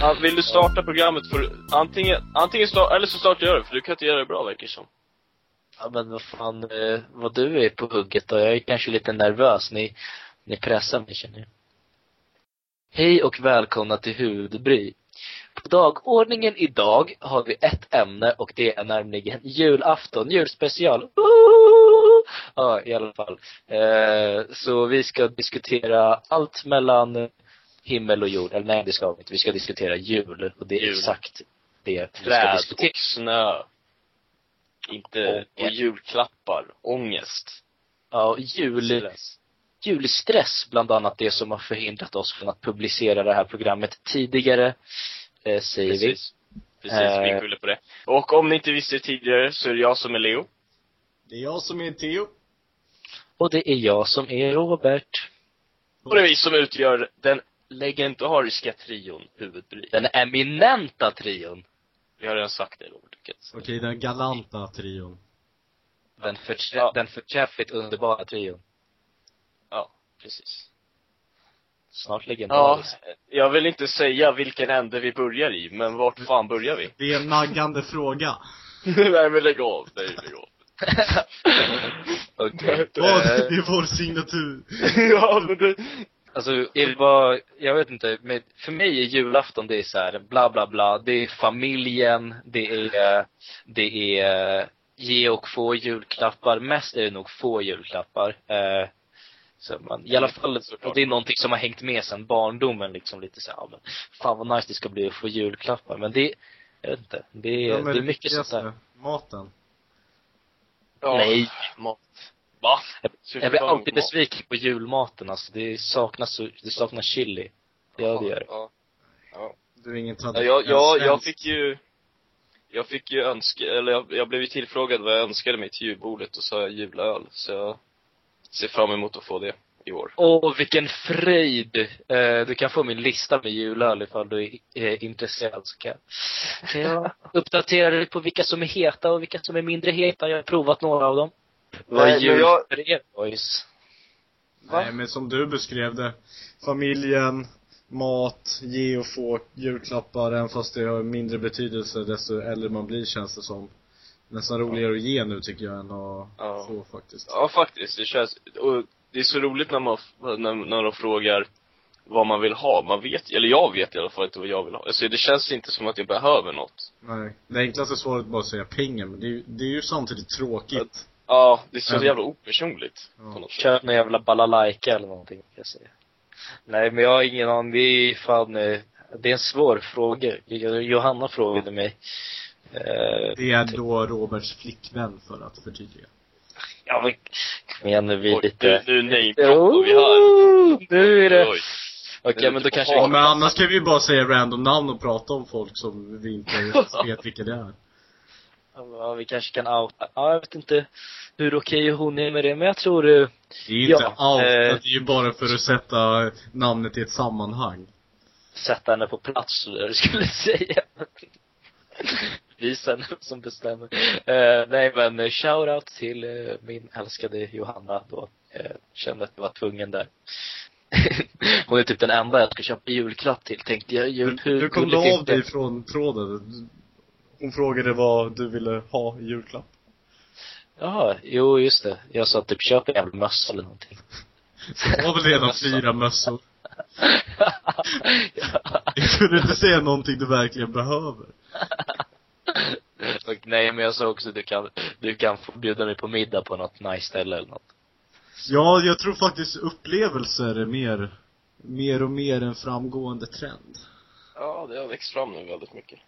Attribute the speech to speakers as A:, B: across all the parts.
A: Ja, vill du starta programmet för antingen, antingen start, eller så startar jag det, för du kan inte göra det bra verkar det som.
B: Ja men vad fan, eh, vad du är på hugget då. Jag är kanske lite nervös. Ni, ni pressar mig känner jag. Hej och välkomna till Huvudbry. På dagordningen idag har vi ett ämne och det är nämligen julafton, julspecial. Ja, i alla fall. Eh, så vi ska diskutera allt mellan himmel och jord. Eller nej, det ska vi inte. Vi ska diskutera jul. Och det är
A: Jul.
B: exakt det vi ska
A: Träd
B: diskutera.
A: och snö. Inte,
B: Och-
A: och julklappar. Ångest.
B: Ja, jul,
A: Stress.
B: julstress bland annat det som har förhindrat oss från att publicera det här programmet tidigare, eh, säger
A: Precis. Precis,
B: Eh.
A: vi skyller på det. Och om ni inte visste tidigare så är det jag som är Leo.
C: Det är jag som är Theo.
B: vi. Och det är jag som är Robert.
A: Och det är vi som utgör den legendariska trion Huvudbry.
B: Den eminenta trion.
A: Vi har redan sagt det Robert. okej.
C: Okej, den galanta trion.
B: Den, förträ-
A: Ja.
B: den förträffligt underbara trion.
A: Ja, precis.
B: Snart
A: Ja,
B: legendarisk.
A: jag vill inte säga vilken ände vi börjar i, men vart fan börjar vi?
C: Det är en naggande fråga.
A: Nej men lägg av, nej lägg av.
B: Okej.
C: Vad?
B: Eh,
C: Det är vår signatur.
A: ja men det,
B: Alltså, är det bara, jag vet inte, men för mig är julafton det är så här, bla bla bla, det är familjen, det är, det är ge och få julklappar, mest är det nog få julklappar. Eh, så man, i alla fall, och det är någonting som har hängt med sen barndomen liksom lite så här, men fan vad nice det ska bli att få julklappar, men det, jag vet inte, det är,
C: Ja,
B: det är mycket sånt där.
C: Maten.
A: ja,
B: Nej.
A: Mat. Va?
B: Jag blir alltid besviken på julmaten alltså, det saknas det saknas chili. Ja, det gör det.
A: Ja. Ja.
C: Du är ingen
A: Ja,
C: traditionell
A: jag, jag, jag fick ju Jag fick ju önska, eller jag, jag blev ju tillfrågad vad jag önskade mig till julbordet och sa jag julöl, så jag ser fram emot att få det i år.
B: Åh, vilken fröjd! Eh, du kan få min lista med julöl ifall du är eh, intresserad så kan kan jag uppdatera dig på vilka som är heta och vilka som är mindre heta. Jag har provat några av dem. Vad
A: Nej,
B: jul
A: jag-
B: för er boys?
A: Va?
C: Nej, men som du beskrev det. Familjen, mat, ge och få julklappar, även fast det har mindre betydelse desto äldre man blir känns det som. Nästan roligare att ge nu tycker jag än att
A: Ja.
C: få faktiskt.
A: Ja faktiskt, det känns, och det är så roligt när man, när, när de frågar vad man vill ha. Man vet, eller jag vet i alla fall inte vad jag vill ha. Alltså det känns inte som att jag behöver något.
C: Nej. Det enklaste svaret är bara att säga pengar, men det är, det är ju samtidigt tråkigt.
A: Ja, det är så
C: Ja.
A: jävla opersonligt.
C: Ja.
B: Köp någon jävla balalaika eller någonting, kan jag säga. Nej, men jag har ingen aning. Det är fan, eh, det är en svår fråga. Johanna frågade mig. Eh,
C: Det är då Roberts flickvän för att förtydliga.
B: ja men, kom igen nu, vi är
A: Oj,
B: lite...
A: Nu, nu namedroppar vi här.
B: Oh, nu är det...
A: Oj.
B: Okej, men då kanske
C: Ja,
B: vi...
C: men annars kan vi ju bara säga random namn och prata om folk som vi inte vet vilka det är.
B: Ja, vi kanske kan outa. Ja, jag vet inte hur okej hon är med det, men jag tror eh,
C: Det är inte
B: Ja,
C: allt,
B: eh,
C: det är ju bara för att sätta namnet i ett sammanhang.
B: sätta henne på plats, jag skulle säga. Visa henne som bestämmer. Eh, nej men eh, shoutout till eh, min älskade Johanna då. Eh, kände att jag var tvungen där. Hon är typ den enda jag ska köpa julklapp till, tänkte jag. Jul, hur
C: Du kom
B: gulligt
C: av dig från tråden. Hon frågade vad du ville ha i julklapp.
B: Jaha, jo just det. Jag sa typ köp en jävla mössa eller någonting.
C: Det var väl redan fyra mössor. Jag kunde inte säga någonting du verkligen behöver.
B: Och nej, men jag sa också du kan, du kan få bjuda mig på middag på något nice ställe eller något.
C: Ja, jag tror faktiskt upplevelser är mer, mer och mer en framgående trend.
A: Ja, det har växt fram nu väldigt mycket.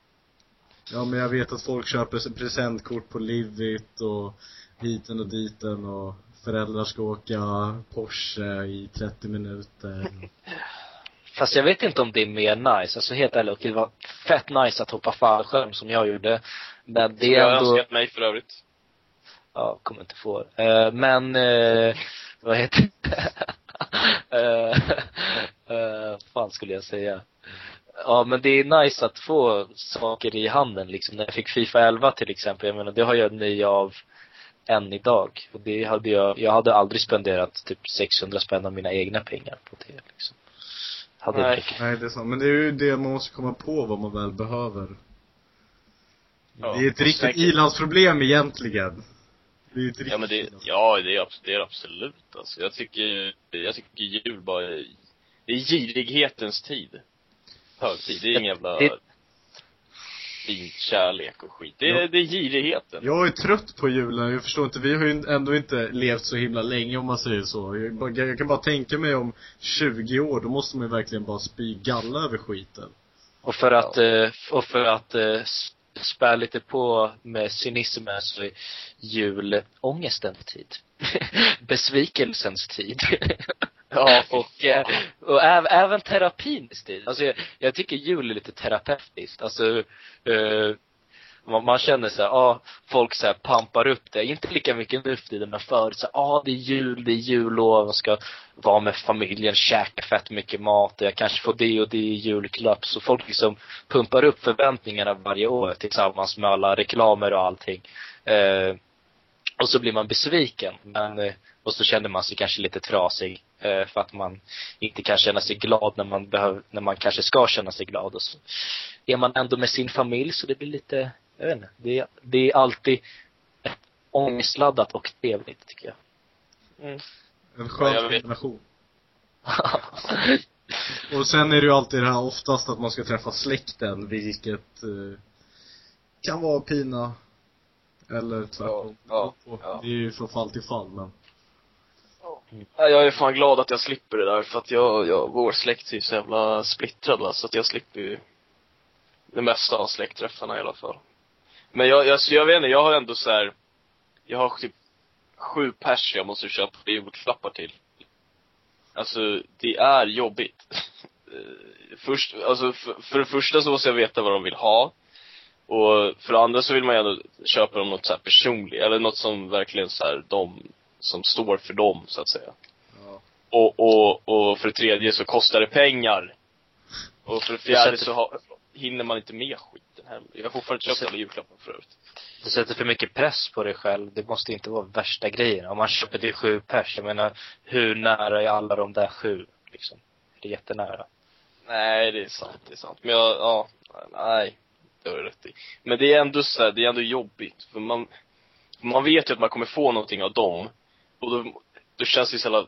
C: Ja, men jag vet att folk köper presentkort på Livit och hiten och diten och föräldrar ska åka Porsche i 30 minuter.
B: Fast jag vet inte om det är mer nice. Alltså helt ärligt, det var fett nice att hoppa fallskärm som jag gjorde. Men det
A: Som jag
B: är ändå,
A: önskat mig för övrigt.
B: ja, kommer inte få. Eh, men, eh, vad heter det? uh, fan skulle jag säga. Ja men det är nice att få saker i handen liksom. När jag fick Fifa 11 till exempel, jag menar det har jag nöje av än idag. Och det hade jag, jag hade aldrig spenderat typ 600 spänn av mina egna pengar på det liksom. hade
A: Nej.
B: inte
C: Nej, det är sant. Men det är ju det man måste komma på vad man väl behöver.
A: Ja,
C: det är ett riktigt ilandsproblem egentligen. Det är ett riktigt
A: Ja men det, ja det är, det är absolut alltså. Jag tycker, jag tycker jul bara är, det är girighetens tid. Högtid. Det är ingen jävla
B: Det-
A: fin kärlek och skit. Det är,
C: Ja.
A: det är girigheten.
C: Jag är trött på julen, jag förstår inte, vi har ju ändå inte levt så himla länge om man säger så. Jag, jag kan bara tänka mig om 20 år, då måste man ju verkligen bara spy galla över skiten.
B: Och för att, eh, och för att eh, spä lite på med cynismen så är jul ångestens tid. Besvikelsens tid.
A: Ja,
B: och, eh, och äv, även terapin Stil. Alltså jag, jag tycker jul är lite terapeutiskt. Alltså, eh, man, man känner så här, ja, folk så här pampar upp det. Inte lika mycket nu för tiden, men förut så ja, det är jul, det är jullov, man ska vara med familjen, käka fett mycket mat, och jag kanske får det och det i julklapp. Så folk liksom pumpar upp förväntningarna varje år tillsammans med alla reklamer och allting. Eh, och så blir man besviken. Men, eh, och så känner man sig kanske lite trasig. Eh, för att man inte kan känna sig glad när man behöver, när man kanske ska känna sig glad. Och så är man ändå med sin familj så det blir lite, jag vet inte. Det, är- det är alltid ångestladdat och trevligt tycker jag.
A: Mm.
C: En skön
A: Ja,
C: kombination. Och sen är det ju alltid det här oftast att man ska träffa släkten, vilket eh, kan vara pina. Eller tvärtom.
A: Ja, ja, ja.
C: Det är ju från fall till fall men.
A: Jag är fan glad att jag slipper det där för att jag, jag vår släkt är ju så jävla splittrad va, så att jag slipper ju det mesta av släktträffarna i alla fall. Men jag, jag, jag vet inte, jag har ändå så här, jag har typ sju pers jag måste köpa julklappar till. Alltså, det är jobbigt. Först, alltså för, för det första så måste jag veta vad de vill ha. Och för det andra så vill man ju ändå köpa dem något så här personligt, eller något som verkligen så här, de, som står för dem, så att säga.
C: Ja.
A: Och, och, och för det tredje så kostar det pengar. Och för det fjärde
B: sätter-
A: så har, hinner man inte med skiten heller. Jag har fortfarande inte köpt alla julklappar förut.
B: Du sätter för mycket press på dig själv. Det måste inte vara värsta grejen. Om man köper till sju pers, jag menar, hur nära är alla de där sju? Liksom. Det är jättenära.
A: Nej, det är sant, det är sant. Men jag, ja, nej. Det har du rätt i. Men det är ändå så här, det är ändå jobbigt. För man, man vet ju att man kommer få någonting av dem. Och då, då känns det så jävla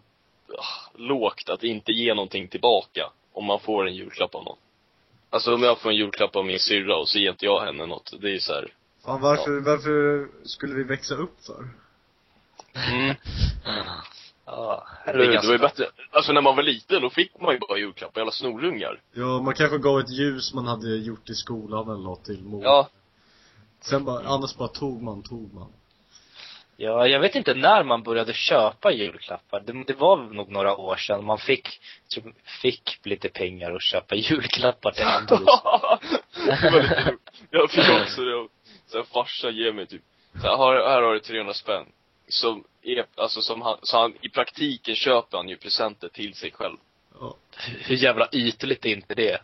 A: ah, lågt att inte ge någonting tillbaka. Om man får en julklapp av någon. Alltså om jag får en julklapp av min syrra och så ger inte jag henne något. Det är ju så här.
C: Fan varför, varför skulle vi växa upp för?
A: Mm.
B: Ja,
A: Det,
B: är
A: det var ju bättre. Alltså när man var liten, då fick man ju bara julklappar, jävla snorungar.
C: Ja, man kanske gav ett ljus man hade gjort i skolan eller något till mor.
A: Ja.
C: Sen bara, annars bara tog man, tog man.
B: Ja, jag vet inte när man började köpa julklappar. Det, det var nog några år sedan man fick, tror, fick lite pengar och köpa julklappar till andra.
A: Jag fick också det. Så här, farsa ger mig typ, så här, här, här har du 300 spänn. Som är, alltså som han, så han, i praktiken köper han ju presenter till sig själv.
C: Ja.
B: Hur jävla ytligt är inte det?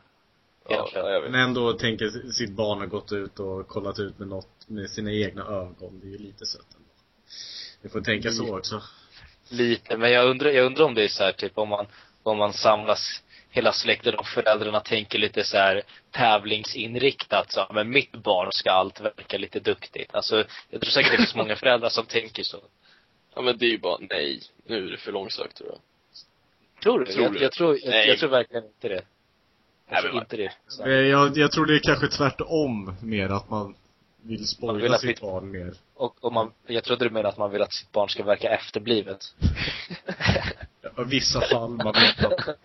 A: Ja,
B: Egentligen.
A: vet.
C: Men ändå tänker sitt barn har gått ut och kollat ut med något, med sina egna ögon. Det är ju lite sött Vi får tänka så också.
B: Lite, men jag undrar, jag undrar om det är så här, typ om man, om man samlas hela släkten och föräldrarna tänker lite så här tävlingsinriktat så, men mitt barn ska allt verka lite duktigt. Alltså, jag tror säkert det finns många föräldrar som tänker så.
A: Ja men det är ju bara, nej. Nu är det för långsökt tror jag.
B: Tror du?
A: Tror
B: jag,
A: du?
B: jag, tror, jag,
A: Nej.
B: jag tror verkligen inte det. Jag
A: Nej,
B: tror
A: men
B: inte det.
C: Eh, Jag, jag tror det är kanske tvärtom mer att man vill
B: vill
C: spoila
B: att
C: sitt
B: sitt-
C: barn mer.
B: Och, och man, jag trodde du menade att man vill att sitt barn ska verka efterblivet.
C: Ja, I vissa fall, man vet att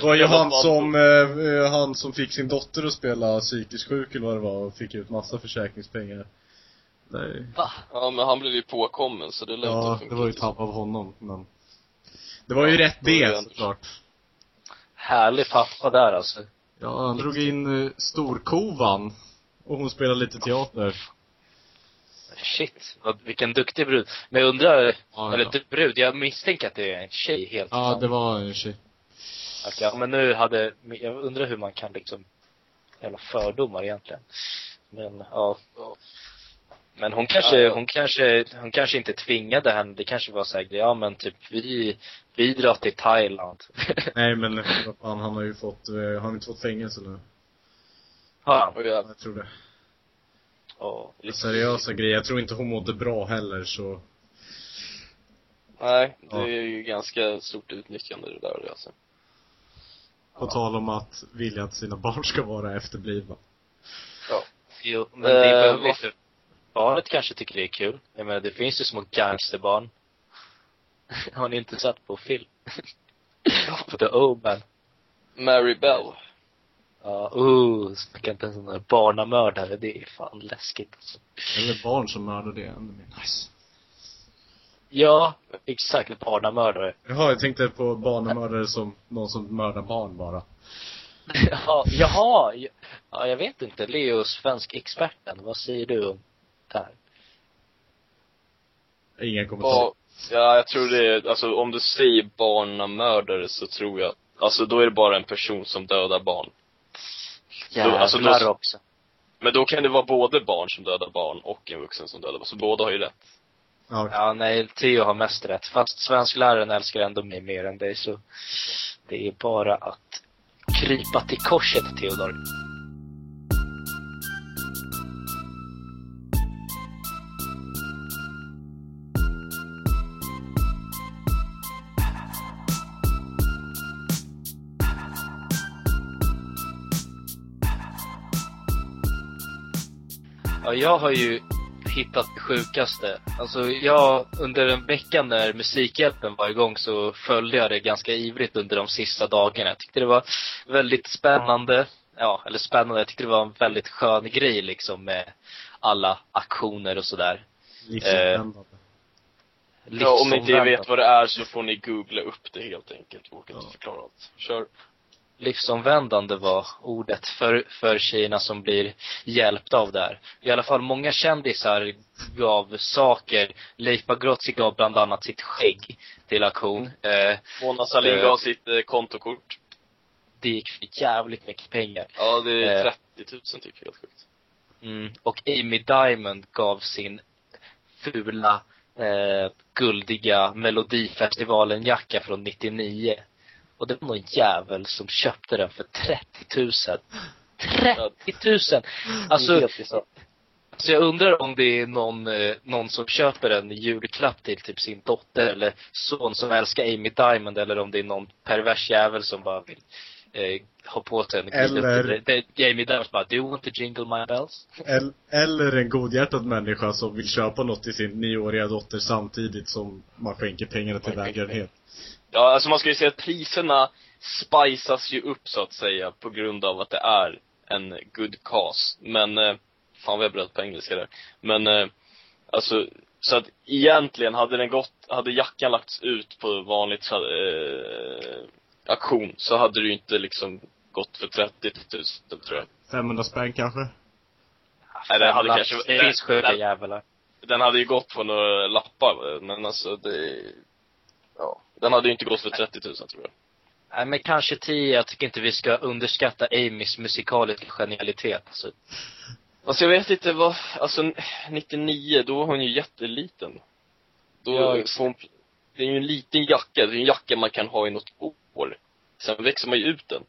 C: Det var ju han som, eh, han som fick sin dotter att spela psykiskt sjuk eller vad det var och fick ut massa försäkringspengar. Nej.
A: Ja men han blev ju påkommen så det lär
C: Ja,
A: inte
C: det
A: funka.
C: var ju tapp av honom, men Det var ju rätt
A: det
C: det, såklart.
B: Härlig pappa där alltså.
C: Ja, han drog in eh, storkovan. Och hon spelade lite teater.
B: Shit, vad, vilken duktig brud. Men jag undrar,
C: Ja,
B: eller
C: ja.
B: brud, jag misstänker att det är en tjej helt
C: Ja, det var en tjej.
B: Okej, ja, men nu hade, jag undrar hur man kan liksom, jävla fördomar egentligen. Men ja. Men hon kanske,
A: Ja, ja.
B: hon kanske, hon kanske inte tvingade henne. Det kanske var såhär, ja men typ vi, vi drar till Thailand.
C: Nej men vad fan, han har ju fått, eh, har han inte fått fängelse nu?
B: Ja.
A: Och jag,
C: Jag tror det.
B: ja.
C: Seriösa grejer. Jag tror inte hon mådde bra heller så.
A: nej, det
C: Ja.
A: är ju ganska stort utnyttjande det där alltså.
C: På tal om att vilja att sina barn ska vara efterblivna.
B: Jo, men det behöver
A: vad-
B: inte. Barnet kanske tycker det är kul. Jag menar, det finns ju små gangsterbarn. Har ni inte sett på film? The Omen.
A: Mary Bell.
B: Ja, uh, snacka inte ens om här barnamördare. Det är fan läskigt alltså.
C: Eller barn som mördar det, ännu mer nice.
B: Ja, exakt. Barnamördare.
C: Jaha, jag tänkte på barnmördare som någon som mördar barn bara.
B: Ja, jaha. ja, Ja, jag vet inte. Leo, svensk experten. Vad säger du om det här?
C: Ingen kommentar.
A: Ja, ja, jag tror det är, alltså om du säger barnamördare så tror jag, alltså då är det bara en person som dödar barn.
B: Jävlar
A: alltså, då-
B: också.
A: Men då kan det vara både barn som dödar barn och en vuxen som dödar barn, så båda har ju rätt.
C: Ja,
B: Ja, nej, Theo har mest rätt. Fast svenskläraren älskar ändå mig mer än dig, så det är bara att krypa till korset, Theodor. Ja, jag har ju hittat det sjukaste. Alltså jag, under en vecka när Musikhjälpen var igång så följde jag det ganska ivrigt under de sista dagarna. Jag tyckte det var väldigt spännande. Ja, eller spännande. Jag tyckte det var en väldigt skön grej liksom med alla aktioner och sådär.
C: livsomvändande.
A: Ja, om ni inte vet vad det är så får ni googla upp det helt enkelt. Jag orkar inte
C: Ja.
A: förklara allt. Kör.
B: Livsomvändande var ordet för, för tjejerna som blir hjälpta av det här. I alla fall många kändisar gav saker. Leif Pagrotsky gav bland annat sitt skägg till auktion. Eh,
A: Mona Sahlin
B: Eh.
A: gav sitt eh, kontokort.
B: det gick för jävligt mycket pengar.
A: Ja, det är
B: Eh.
A: 30 000 typ, helt sjukt.
B: Mm. Och Amy Diamond gav sin fula, eh, guldiga Melodifestivalen-jacka från 99. Och det var någon jävel som köpte den för 30 000. 30 000! Alltså. Så jag undrar om det är någon, eh, någon som köper en julklapp till typ sin dotter eller son som älskar Amy Diamond eller om det är någon pervers jävel som bara vill eh, ha på sig en
C: Eller-
B: det, det, Amy Diamond bara, do you want to jingle my bells?
C: El- Eller en godhjärtad människa som vill köpa något till sin nioåriga dotter samtidigt som man skänker pengarna till välgörenhet.
A: Ja, alltså man ska ju säga att priserna spices ju upp så att säga på grund av att det är en good cause. Men, eh, fan vad jag bröt på engelska där. Men, eh, alltså, så att egentligen hade den gått, hade jackan lagts ut på vanlig tra- eh, auktion så hade det ju inte liksom gått för 30 000 tror jag.
C: 500 spänn kanske?
A: Nej, det hade kanske,
B: det finns sjuka
A: den,
B: jävlar.
A: den hade ju gått på några lappar men alltså det, ja. Den hade ju inte gått för 30 000 tror jag.
B: Nej men kanske 10, jag tycker inte vi ska underskatta Amys musikaliska genialitet. Alltså,
A: Alltså jag vet inte vad, alltså 99, då var hon ju jätteliten. Då
B: Ja,
A: får hon, det är ju en liten jacka, det är en jacka man kan ha i något år. Sen växer man ju ut den.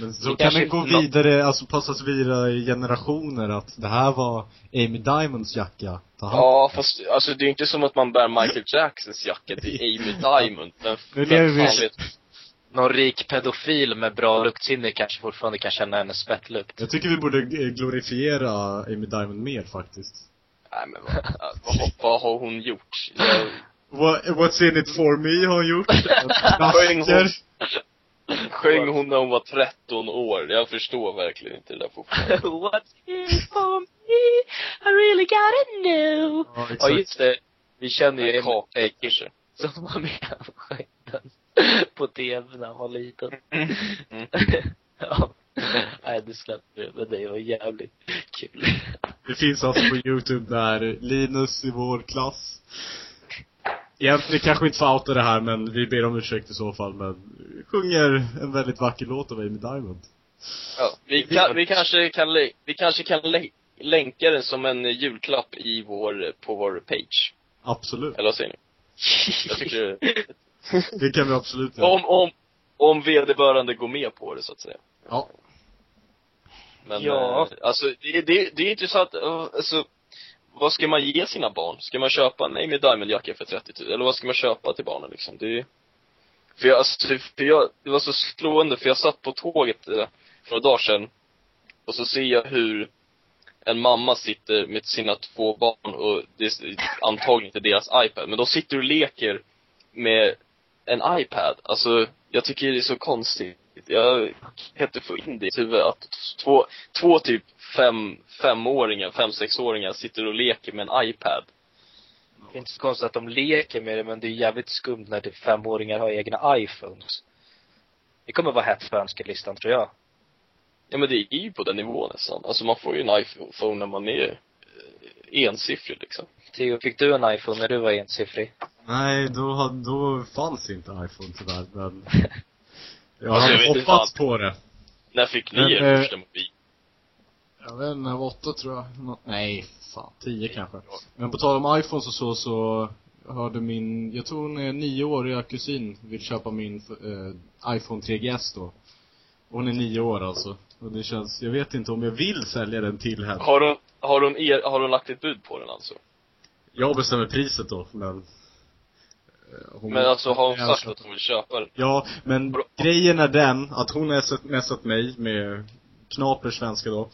C: Men så
B: Det
C: kan det gå vidare, alltså passas vidare i generationer att det här var Amy Diamonds jacka. Ta hand.
A: Ja, fast alltså det är inte som att man bär Michael Jacksons jacka till Amy Diamond. Men,
C: Nu lever vi-
B: någon rik pedofil med bra luktsinne kanske fortfarande kan känna hennes spettlukt.
C: Jag tycker vi borde eh, glorifiera Amy Diamond mer faktiskt.
A: nej men vad, vad, vad har hon gjort? Jag,
C: What, what's in it for me har hon gjort.
A: sjöng hon när hon var 13 år? Jag förstår verkligen inte det där fortfarande.
B: What's here for me? I really gotta know.
C: Ja,
B: Ja
C: exakt.
B: just det. Vi känner ju
A: En kanske.
B: som var med och sjöng den på tv när han var liten.
A: Mm.
B: ja. Nej, det släppte vi, men det var jävligt kul.
C: Det finns alltså på youtube där Linus i vår klass Egentligen kanske inte får outa det här men vi ber om ursäkt i så fall men sjunger en väldigt vacker låt av Amy Diamond.
A: Ja, vi, kan, vi kanske kan, vi kanske kan lä- länka den som en julklapp i vår, på vår page.
C: Absolut.
A: Eller vad säger ni? Jag tycker
C: Det kan vi absolut göra.
A: om, om, om vederbörande går med på det så att säga.
C: Ja.
A: Men,
B: Ja.
A: eh, alltså det, det, det är intressant, eh, alltså vad ska man ge sina barn? Ska man köpa en Amy Diamond-jacka för 30 000? Eller vad ska man köpa till barnen liksom? Det är för jag, alltså, för jag, det var så slående för jag satt på tåget eh, för några dagar sedan och så ser jag hur en mamma sitter med sina två barn och det är antagligen inte deras iPad, men de sitter och leker med en iPad. Alltså, jag tycker det är så konstigt. Jag kan inte få in det i huvudet att två, två typ fem, femåringar, fem, sexåringar sitter och leker med en iPad.
B: Det är inte så konstigt att de leker med det, men det är jävligt skumt när typ femåringar har egna iPhones. Det kommer vara hett på önskelistan, tror jag.
A: Ja men det är ju på den nivån nästan. Alltså man får ju en iPhone när man är eh, ensiffrig liksom.
B: Theo, fick du en iPhone när du var ensiffrig?
C: Nej, då, då fanns inte iPhone tyvärr, men jag
A: Alltså, jag
C: hade
A: vet inte
C: hoppats på det.
A: När fick ni
C: Men,
A: er
C: eh,
A: första mobil?
C: Jag vet inte, jag var åtta tror jag. Nå- Nej, fan, tio kanske. Men på tal om iPhones och så, så hörde min, jag tror hon är nioåriga kusin vill köpa min eh, iPhone 3GS då. Hon är nio år alltså. Och det känns, jag vet inte om jag vill sälja den till henne.
A: Har hon, har hon, er, har hon lagt ett bud på den alltså?
C: Jag bestämmer priset då, men hon
A: Men alltså har hon sagt att hon vill köpa den?
C: Ja, men
A: Bra.
C: grejen är den att hon har messat mig med knaper svenska då.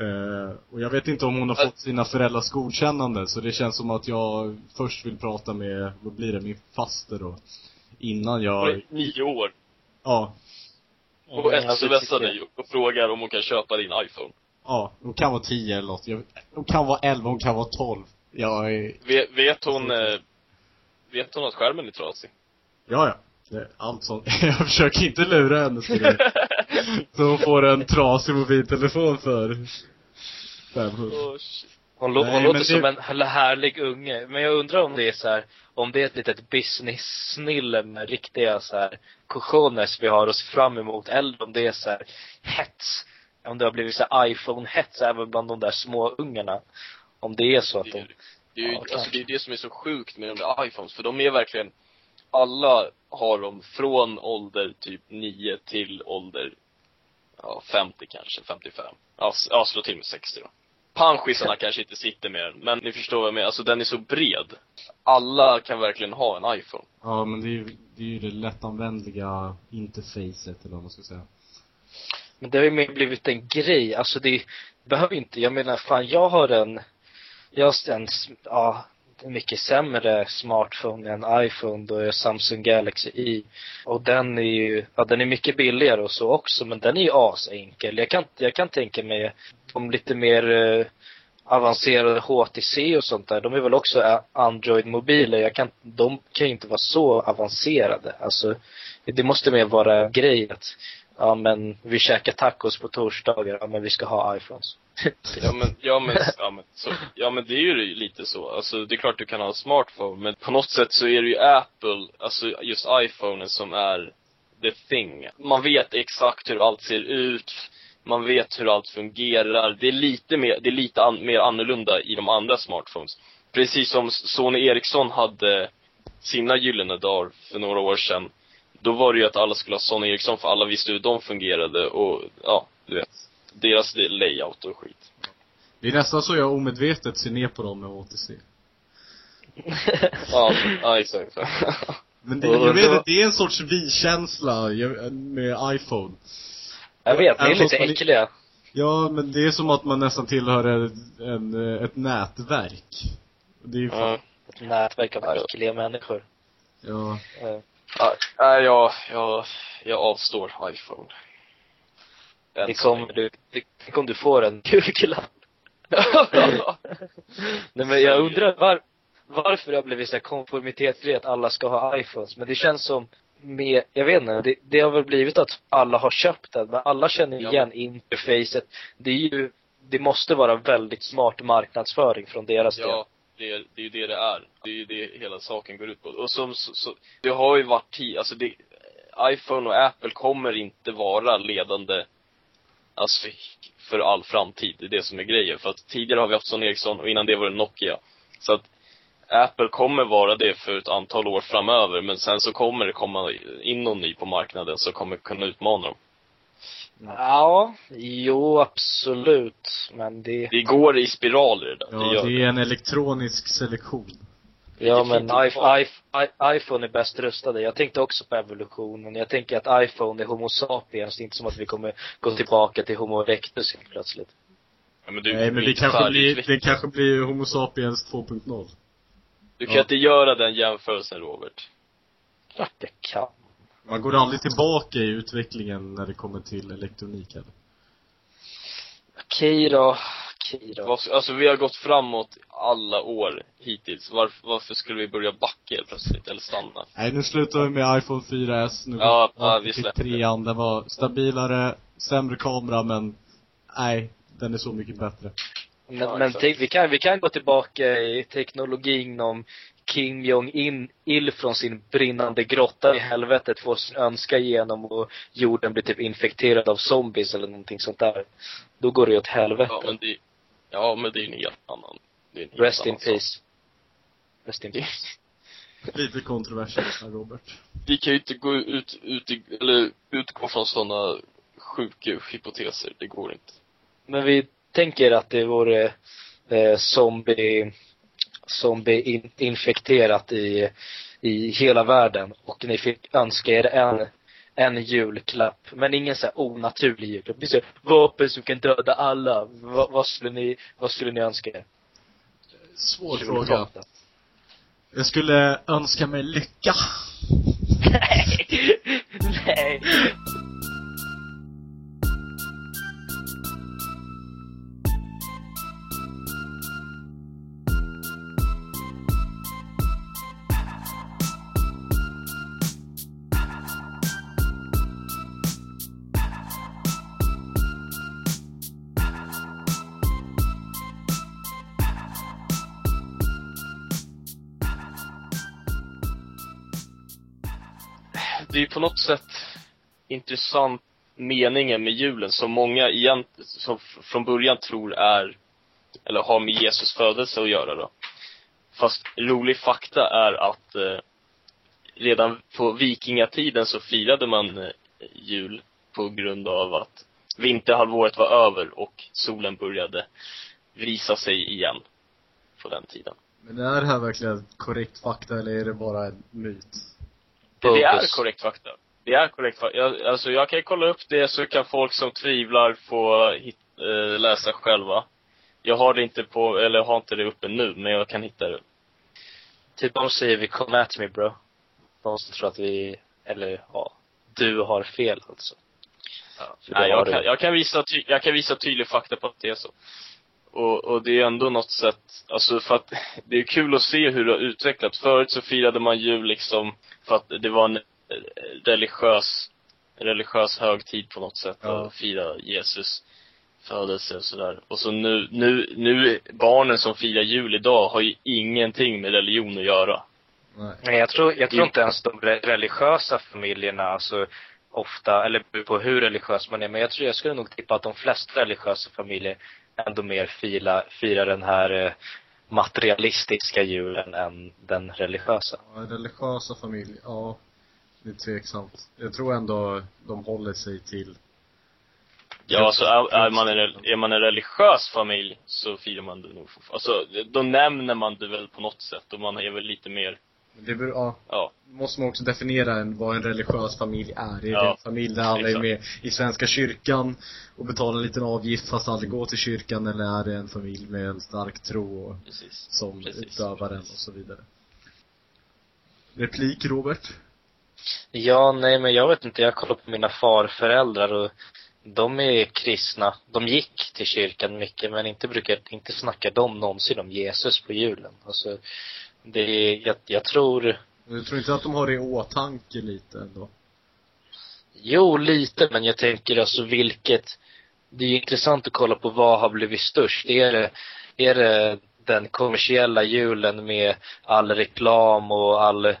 C: Eh, och jag vet inte om hon har fått sina föräldrars godkännande, så det känns som att jag först vill prata med, vad blir det, min faster då. Innan jag,
A: är nio år.
C: ja,
A: Och smsar dig och frågar om hon kan köpa din iPhone.
C: ja, hon kan vara tio eller något. Jag, hon kan vara elva, hon kan vara tolv. Jag är,
A: Vet, vet hon, eh, vet hon att skärmen är trasig?
C: ja ja. Sånt. jag försöker inte lura henne så hon får en trasig mobiltelefon för 500.
A: Oh, shit.
B: Hon, lå-
C: Nej,
B: hon låter
C: det-
B: som en här- härlig unge. Men jag undrar om det är så här, om det är ett litet business-snille med riktiga så här cushones vi har se fram emot. Eller om det är så här hets. Om det har blivit så iPhone-hets även bland de där små ungarna. Om det är så att de,
A: det är ju,
B: Ja,
A: alltså
B: kanske.
A: det är det som är så sjukt med de där iPhones, för de är verkligen, alla har dem från ålder typ 9 till ålder, ja 50 kanske, 55. Ja, s- ja slå till med 60 då. Panschisarna kanske inte sitter med den, men ni förstår vad jag menar, alltså den är så bred. Alla kan verkligen ha en iPhone.
C: Ja, men det är ju, det är ju det lättanvändliga interfacet eller vad man ska säga.
B: Men det har ju mer blivit en grej. Alltså det behöver inte, jag menar fan jag har en, jag har en, ja, mycket sämre smartphone än iPhone då jag har Samsung Galaxy i. Och den är ju, ja den är mycket billigare och så också men den är ju asenkel. Jag kan, jag kan tänka mig de lite mer eh, avancerade HTC och sånt där, de är väl också eh, Android-mobiler. Jag kan, de kan ju inte vara så avancerade. Alltså, det måste mer vara grej att Ja men vi käkar tacos på torsdagar, ja men vi ska ha iPhones.
A: Ja men, ja men, ja men, så, ja men det är ju lite så. Alltså det är klart du kan ha en smartphone, men på något sätt så är det ju Apple, alltså just iPhonen som är the thing. Man vet exakt hur allt ser ut, man vet hur allt fungerar. Det är lite mer, det är lite an, mer annorlunda i de andra smartphones. Precis som Sony Ericsson hade sina gyllene dagar för några år sedan. Då var det ju att alla skulle ha Sony Ericsson för alla visste hur de fungerade och, ja, du vet. Deras layout och skit.
C: Det är nästan så jag omedvetet ser ner på dem med OTC.
A: Ja, ja exakt.
C: Men det, jag vet inte, det är en sorts vi-känsla med iPhone.
B: Jag vet, ni är lite äckliga.
C: Ja, men det är som att man nästan tillhör en, en, ett nätverk. Det är ju fan.
B: Ett nätverk av äckliga människor.
C: ja.
B: Eh,
A: Ja, Nej, jag, jag, jag avstår iPhone.
B: Kommer du, tänk om du får en julklapp. Nej men jag undrar var, varför det har blivit så här konformitetsgrej att alla ska ha iPhones. Men det känns som med, jag vet inte, det, det har väl blivit att alla har köpt den, men alla känner
A: Ja,
B: igen interfacet. Det är ju, det måste vara väldigt smart marknadsföring från deras del.
A: Ja, det är, det är ju det det är. Det är ju det hela saken går ut på. Och som, så, så, det har ju varit tid, alltså det, iPhone och Apple kommer inte vara ledande, alltså för, för all framtid. Det är det som är grejen. För att tidigare har vi haft Sony Ericsson och innan det var det Nokia. Så att Apple kommer vara det för ett antal år framöver, men sen så kommer det komma in någon ny på marknaden som kommer kunna utmana dem.
B: Ja, jo absolut. Men det,
A: Det går i spiraler det.
C: Ja,
A: det gör
C: det är en elektronisk selektion.
B: Ja men
A: fint
B: I,
A: val.
B: I, I, iPhone är bäst rustade. Jag tänkte också på evolutionen. Jag tänker att iPhone är Homo sapiens. Det är inte som att vi kommer gå tillbaka till Homo erectus plötsligt.
A: Ja, men du,
C: Nej, men det kanske blir, det kanske blir Homo sapiens 2.0.
A: Du kan
C: Ja.
A: inte göra den jämförelsen, Robert.
B: Klart jag kan.
C: Man går aldrig tillbaka i utvecklingen när det kommer till elektronik heller.
B: Okej då. Okej då.
A: Alltså, vi har gått framåt alla år hittills. Varför, varför skulle vi börja backa helt plötsligt, eller stanna?
C: Nej, nu slutar vi med iPhone 4S. Nu
A: Ja,
C: går
A: ja,
C: vi
A: släpper det.
C: trean. Den var stabilare, sämre kamera, men nej, den är så mycket bättre.
B: Men,
A: Ja,
B: men vi kan, vi kan gå tillbaka i teknologin om Kim Jong-In ill från sin brinnande grotta i helvetet får sin önskan igenom och jorden blir typ infekterad av zombies eller någonting sånt där. Då går det ju åt helvete.
A: Ja, men det, ja, men det är en helt annan, det är en helt
B: Rest in
A: annan sak.
B: peace. Rest in peace.
C: Lite kontroversiellt här, Robert.
A: Vi kan ju inte gå ut, ut eller utgå från sådana sjuka hypoteser. Det går inte.
B: Men vi tänker att det vore eh, zombie, zombie in, infekterat i, i hela världen och ni fick önska er en, en julklapp. Men ingen så här onaturlig julklapp. Det vapen som kan döda alla. Va, vad skulle ni, vad skulle ni önska er?
C: Svår fråga. Jag skulle önska mig lycka.
B: Nej! Nej!
A: Det är ju på något sätt intressant meningen med julen som många egentligen, som från början tror är, eller har med Jesus födelse att göra då. Fast rolig fakta är att eh, redan på vikingatiden så firade man eh, jul på grund av att vinterhalvåret var över och solen började visa sig igen på den tiden.
C: Men är det här verkligen korrekt fakta eller är det bara en myt?
A: Det, är korrekt fakta. Det är korrekt fakta. Jag, alltså jag kan kolla upp det så kan folk som tvivlar få hit, eh, läsa själva. Jag har det inte på, eller har inte det uppe nu, men jag kan hitta det.
B: Typ de säger vi come at me bro. De som tror att vi, eller ja, du har fel alltså.
A: Ja. Nej, jag kan, jag kan visa, ty, jag kan visa tydlig fakta på att det är så. Och, och det är ändå något sätt, alltså för att det är kul att se hur det har utvecklats. Förut så firade man jul liksom för att det var en eh, religiös, religiös högtid på något sätt.
C: Ja.
A: Att fira Jesus födelse och sådär. Och så nu, nu, nu, barnen som firar jul idag har ju ingenting med religion att göra.
C: Nej.
B: Jag tror, jag tror inte ens de re- religiösa familjerna, alltså ofta, eller på hur religiös man är, men jag tror, jag skulle nog tippa att de flesta religiösa familjer ändå mer fila, firar den här eh, materialistiska julen än den religiösa.
C: Ja, religiösa familjer, ja. Det är tveksamt. Jag tror ändå de håller sig till
A: Ja, alltså är, är, man en, är man en religiös familj så firar man det nog fortfarande. Alltså, då nämner man det väl på något sätt och man är väl lite mer,
C: det beror, ja,
A: ja.
C: måste man också definiera en, vad en religiös familj är. Är det
A: Ja,
C: en familj där alla är med i Svenska kyrkan och betalar en liten avgift fast aldrig går till kyrkan eller är det en familj med en stark tro och,
A: Precis.
C: som
A: Precis,
C: utövar den och så vidare. Replik Robert?
B: Ja, nej men jag vet inte, jag kollar på mina farföräldrar och de är kristna. De gick till kyrkan mycket men inte brukar, inte snackar de någonsin om Jesus på julen. Alltså, det är, jag, jag tror,
C: Jag tror inte att de har det i åtanke lite ändå.
B: jo lite men jag tänker alltså vilket, det är ju intressant att kolla på vad har blivit störst. Är det, är det den kommersiella julen med all reklam och all,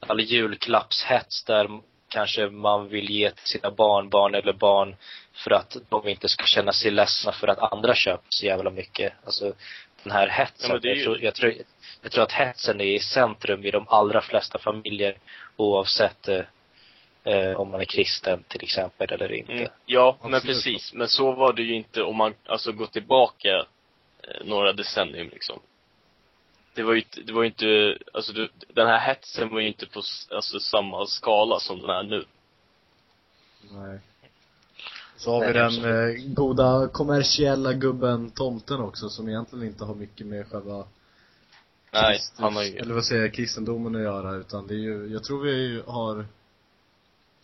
B: all julklappshets där kanske man vill ge till sina barnbarn eller barn för att de inte ska känna sig ledsna för att andra köper så jävla mycket. Alltså den här hetsen.
A: Ja, men är
B: jag,
A: ju-
B: tror, jag, tror, jag tror att hetsen är i centrum i de allra flesta familjer oavsett eh, eh, om man är kristen till exempel eller inte.
A: Mm. Ja, men precis. Men så var det ju inte om man, alltså går tillbaka eh, några decennium liksom. Det var ju inte, det var ju inte, alltså du, den här hetsen var ju inte på alltså, samma skala som den är nu.
C: Nej. Så har vi den eh, goda kommersiella gubben tomten också som egentligen inte har mycket med själva
A: Nej, han har ju,
C: eller vad säger jag, kristendomen att göra utan det är ju, jag tror vi har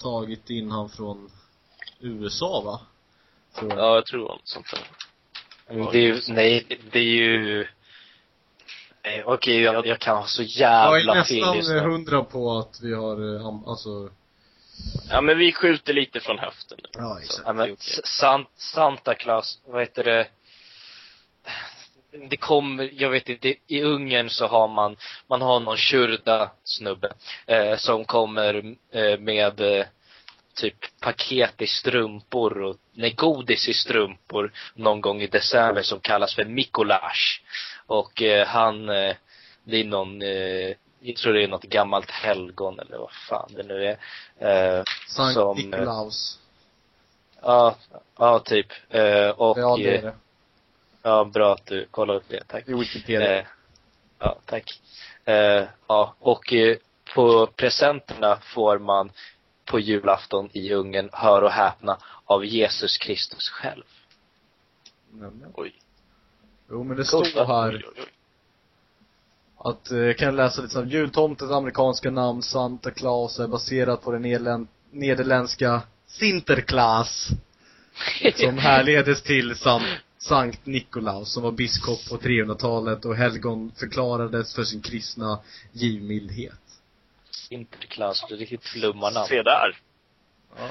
C: tagit in han från USA va? Tror jag.
A: ja jag tror han sånt där.
B: Det är ju, nej, det är ju Nej, okej, jag, jag kan ha så jävla
C: jag är
B: fel
C: nästan
B: just nu.
C: hundra på att vi har, eh, alltså
A: Ja men vi skjuter lite från höften nu.
C: Ja,
A: Så,
B: Ja,
A: är
B: men Santa Claus, vad heter det? Det kommer, jag vet inte, i Ungern så har man, man har någon kyrda snubbe, eh, som kommer eh, med eh, typ paket i strumpor och, nej godis i strumpor någon gång i december som kallas för Mikolash. Och eh, han, eh, det är någon, eh, jag tror det är något gammalt helgon eller vad fan det nu är. Eh,
C: Sankt
B: som,
C: Nikolaus.
B: Ja, ja typ. Eh, och,
C: Ja, det är det.
B: Ja, bra att du kollar upp det, tack.
C: I Wikipedia.
B: Eh, ja, tack. Eh, ja, och eh, på presenterna får man på julafton i Ungern, hör och häpna, av Jesus Kristus själv.
C: Nämligen.
A: Oj.
C: Jo men det
B: Coolt,
C: står här
A: Oj, oj, oj.
C: att, eh, kan jag läsa lite snabbt. Jultomtens amerikanska namn Santa Claus är baserat på den nederlän- nederländska Sinterklaas. Som härledes till San, Sankt Nikolaus som var biskop på 300-talet och helgon förklarades för sin kristna givmildhet.
B: Sinterklaas, det är riktigt flummarnamn.
A: Se där.
C: Ja.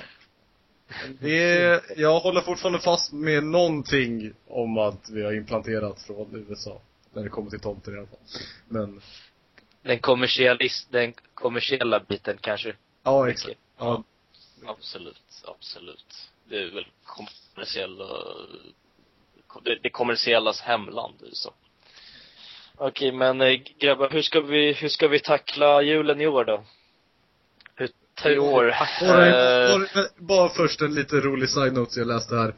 C: Det är, jag håller fortfarande fast med någonting om att vi har implanterat från USA. När det kommer till tomten i alla fall. Men,
B: Den kommersialist, den kommersiella biten kanske.
C: ja exakt. Ja,
A: Absolut, absolut. Det är väl kommersiella, det, det kommersiellas hemland USA.
B: Okej, men eh, grabbar, hur ska vi, hur ska vi tackla julen i år då? Hur,
A: I år.
C: Bara,
A: Eh,
C: bara, bara först en lite rolig side-note jag läste här.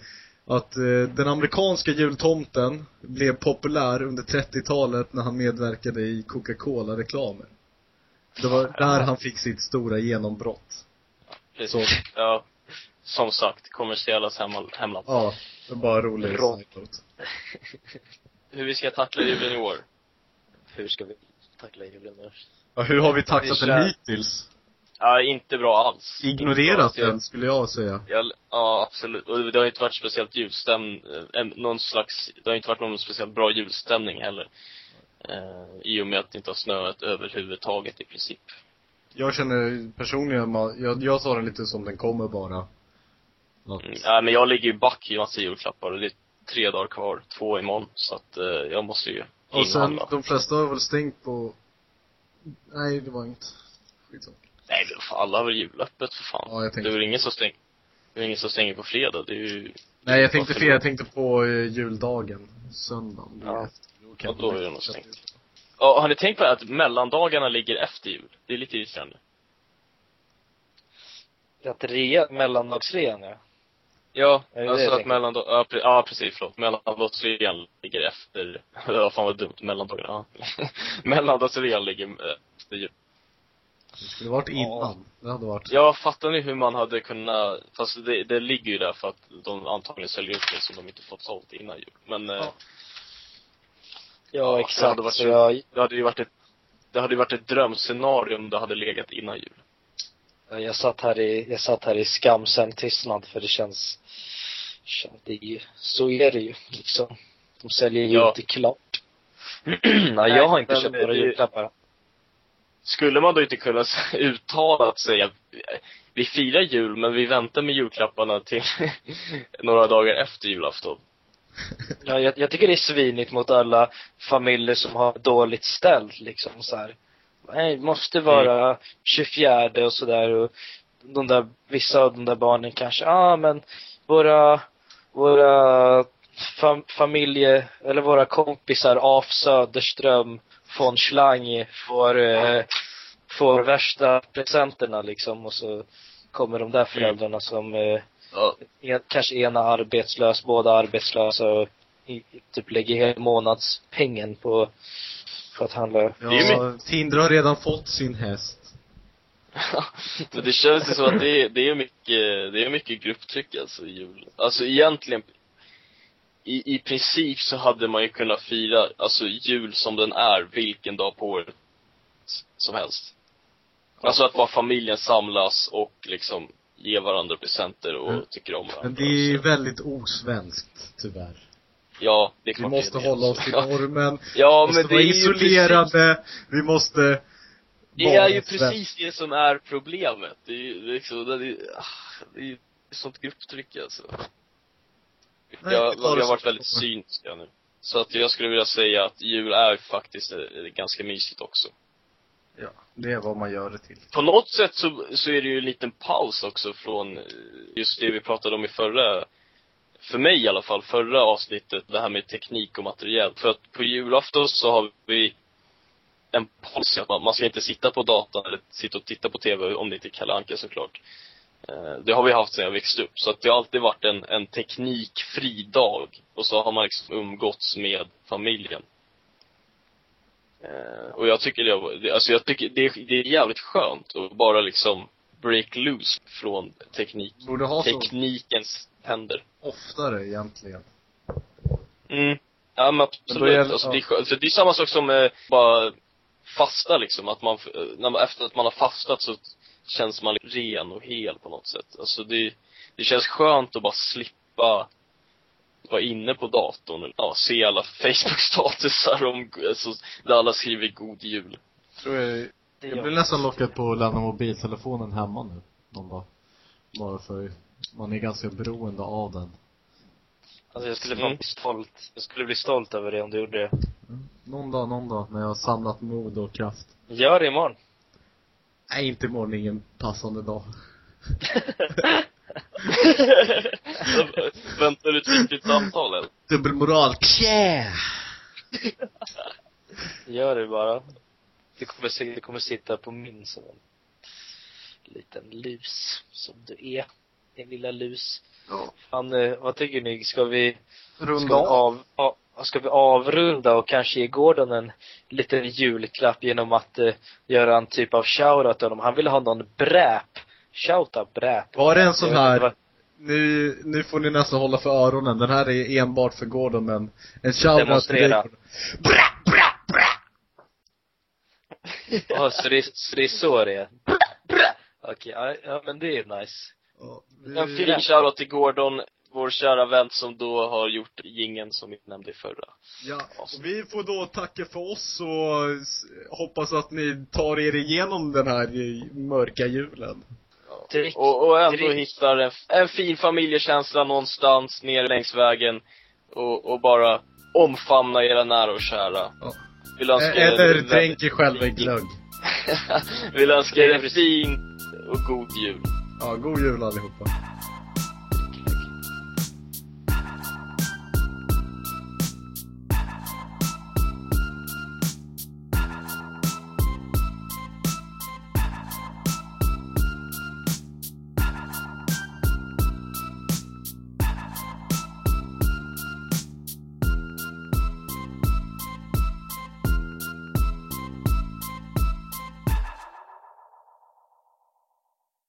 C: Att eh, den amerikanska jultomten blev populär under 30-talet när han medverkade i Coca-Cola-reklamer. Det var där han fick sitt stora genombrott.
A: precis. Ja. Som sagt, kommersiellas hemland.
C: Ja, det var bara rolig.
A: Hur vi ska tackla julen i år?
B: hur ska vi tackla julen nu?
C: Ja, hur har vi tacklat
A: Vi
C: den hittills?
A: Ja, inte bra alls.
C: Ignorerat den, skulle jag säga.
A: Jag, ja, absolut. Och det har inte varit speciellt julstäm, eh, någon slags, det har inte varit någon speciellt bra julstämning heller. Eh, I och med att det inte har snöat överhuvudtaget i princip.
C: Jag känner personligen, jag, jag tar den lite som den kommer bara. Att,
A: Mm, ja, men jag ligger ju back i massa julklappar och det är tre dagar kvar, två imorgon. Så att eh, jag måste ju
C: och sen,
A: inhandla.
C: de flesta har väl stängt på Nej, det var inget. Skitsamma.
A: Nej, men fan, alla har väl julöppet för fan.
C: Ja, jag
A: det
C: tänkte
A: är väl ingen som stänger, det är ingen som stänger på fredag. Det är ju,
C: Nej, jag tänkte fel. Jag tänkte på eh, juldagen. Söndagen.
A: Ja.
C: efter.
A: Ja, då är det nog stängt. Ja, har ni tänkt på det att mellandagarna ligger efter jul? Det är lite irriterande.
B: Att rea, mellandagsrean ja.
A: Ja, alltså att mellandag, ja, pre, ja precis, förlåt. Mellandagsrean ligger efter, ja fan vad dumt, mellandagarna, ja. Mellandagsrean ligger eh, efter jul.
C: Det skulle varit innan. Det hade varit.
A: Ja, fattar ni hur man hade kunnat, fast det, det ligger ju där för att de antagligen säljer ut det som de inte fått sålt innan jul. Men, eh,
C: Ja.
B: Ja,
A: det
B: exakt.
A: hade varit
B: så
A: så-
B: jag,
A: det hade ju varit ett, det hade ju varit ett drömscenario om det hade legat innan jul.
B: Jag satt här i, jag satt här i skamsen tystnad för det känns, det är ju, så är det ju liksom. De säljer ju
A: Ja.
B: inte klart. Nej, jag har inte köpt några julklappar.
A: Skulle man då inte kunna s- uttalat säga, vi firar jul men vi väntar med julklapparna till några dagar efter julafton?
B: Ja, jag, jag tycker det är svinigt mot alla familjer som har dåligt ställt liksom så här. Nej, måste vara 24 och sådär och de där, vissa av de där barnen kanske, ja ah, men våra, våra fam, familje, eller våra kompisar af Söderström von Schlang får, eh, får värsta presenterna liksom och så kommer de där föräldrarna som eh,
A: Ja,
B: en, kanske ena arbetslös, båda arbetslösa och i, typ lägger hela månadspengen på för att handla.
C: Ja, Tinder har redan fått sin häst.
A: men det känns ju som att det är, det är mycket, det är mycket grupptryck alltså i jul. Alltså egentligen, i, i princip så hade man ju kunnat fira, alltså jul som den är, vilken dag på året som helst. Alltså att bara familjen samlas och liksom ger varandra presenter och
C: Mm.
A: tycker om varandra.
C: Men det är väldigt osvenskt, tyvärr.
A: Ja, det är
C: Vi
A: klart
C: måste
A: det är det.
C: hålla oss till
A: Ja.
C: normen.
A: Ja,
C: måste
A: men det
C: vara
A: är ju precis,
C: isolerade. Vi måste
A: det är ju precis det som är problemet. Det är ju liksom, det är, ah, det är sånt grupptryck alltså.
C: Nej,
A: jag,
C: det
A: har varit väldigt synska nu. Så att jag skulle vilja säga att jul är faktiskt eh, ganska mysigt också.
C: Ja, det är vad man gör det till.
A: På något sätt så, så är det ju en liten paus också från eh, just det vi pratade om i förra, för mig i alla fall, förra avsnittet, det här med teknik och materiell. För att på julafton så har vi en policy att man, man ska inte sitta på datorn eller sitta och titta på TV om det inte är Kalle Anka såklart. Eh, Det har vi haft sedan jag växte upp. Så att det har alltid varit en, en teknikfri dag. Och så har man liksom umgåtts med familjen. Eh, Och jag tycker det, det alltså jag tycker det, det är jävligt skönt att bara liksom break loose från teknik,
C: Borde ha
A: teknikens händer.
C: oftare egentligen.
A: Mm. Ja men absolut.
C: gäller-
A: alltså, det, är. För det är samma sak som eh, bara fasta liksom. Att man, eh, när man, efter att man har fastat så känns man ren och hel på något sätt. Alltså det, det känns skönt att bara slippa vara inne på datorn och ja, se alla Facebook-statusar om, alltså, där alla skriver god jul.
C: Tror jag, jag blir nästan lockad på att lämna mobiltelefonen hemma nu. Någon dag. Bara för man är ganska beroende av den.
B: Alltså jag skulle
A: Mm.
B: bli stolt. Jag skulle bli stolt över det om du gjorde det.
C: Någon dag, någon dag när jag har samlat mod och kraft.
B: Gör det imorgon.
C: Nej, inte imorgon, ingen passande dag.
A: Väntar du ett viktigt samtal eller?
C: Dubbelmoral, yeah!
B: Gör det bara. Du kommer, du kommer sitta på min som en liten lus, som du är. Din lilla lus.
C: Ja.
B: Fan, eh, vad tycker ni? Ska vi, ska vi,
C: Runda av.
B: av, ska vi avrunda och kanske ge Gordon en liten julklapp genom att eh, göra en typ av shoutout till honom? Han ville ha någon bräp. Shoutout bräp.
C: Var det en sån här,
B: vad-
C: nu, nu får ni nästan hålla för öronen. Den här är enbart för Gordon men en shoutout till dig.
B: Demonstrera. Ja, så det, så det är så det är. Okej, ja, ja men det är nice.
C: Ja,
A: En
C: vi-
A: fin shoutout till Gordon, vår kära vän som då har gjort gingen som vi nämnde i förra.
C: Ja, och vi får då tacka för oss och hoppas att ni tar er igenom den här mörka julen.
B: Drick.
A: Och, och ändå
B: Drick.
A: hittar en, en fin familjekänsla någonstans ner längs vägen. Och, och bara omfamna era nära och kära.
C: Ja.
A: Vill önska
C: Eller
A: er-
C: dränk er själva i glögg.
A: Vill önska er en fin och god jul.
C: Ja, god jul allihopa.